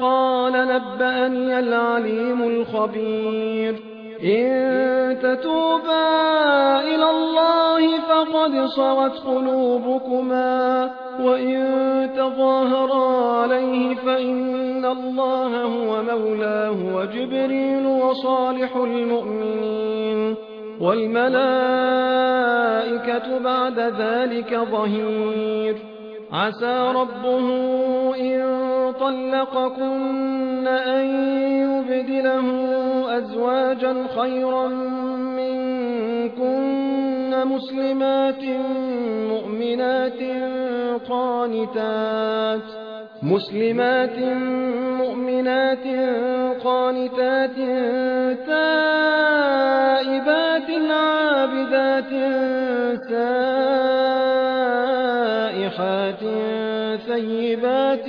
قال نبأني العليم الخبير. إن تتوبا إلى الله فقد صغت قلوبكما وإن تظاهرا عليه فإن الله هو مولاه وجبريل وصالح المؤمنين. والملائكة بعد ذلك ظهير. عسى ربه إن طلقكن أن يبدله أزواجا خيرا منكن مسلمات مؤمنات قانتات مسلمات مؤمنات قانتات تائبات عابدات سائحات ثيبات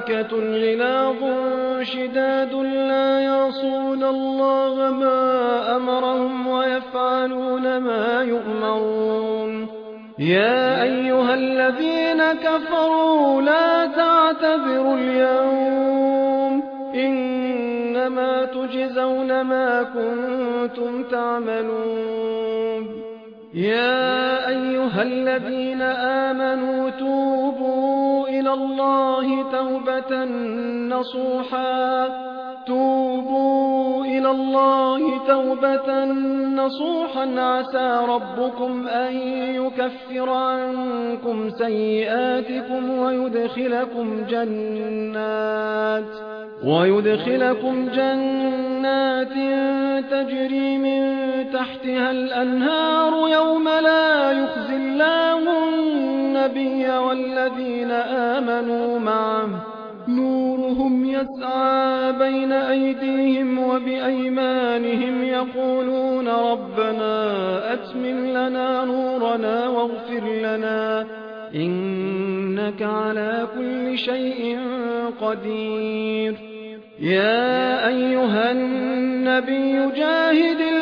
غلاظ شداد لا يعصون الله ما أمرهم ويفعلون ما يؤمرون. يا أيها الذين كفروا لا تعتذروا اليوم. إنما تجزون ما كنتم تعملون. يا أيها الذين آمنوا توبوا إلى الله توبة نصوحا. توبوا إلى الله توبة نصوحا. عسى ربكم أن يكفر عنكم سيئاتكم ويدخلكم جنات ويدخلكم جنات تجري من تحتها الأنهار يوم لا الله النبي والذين آمنوا معه. نورهم يسعى بين أيديهم وبأيمانهم يقولون ربنا أتمن لنا نورنا واغفر لنا. إنك على كل شيء قدير. يا أيها النبي جاهد والمنافقين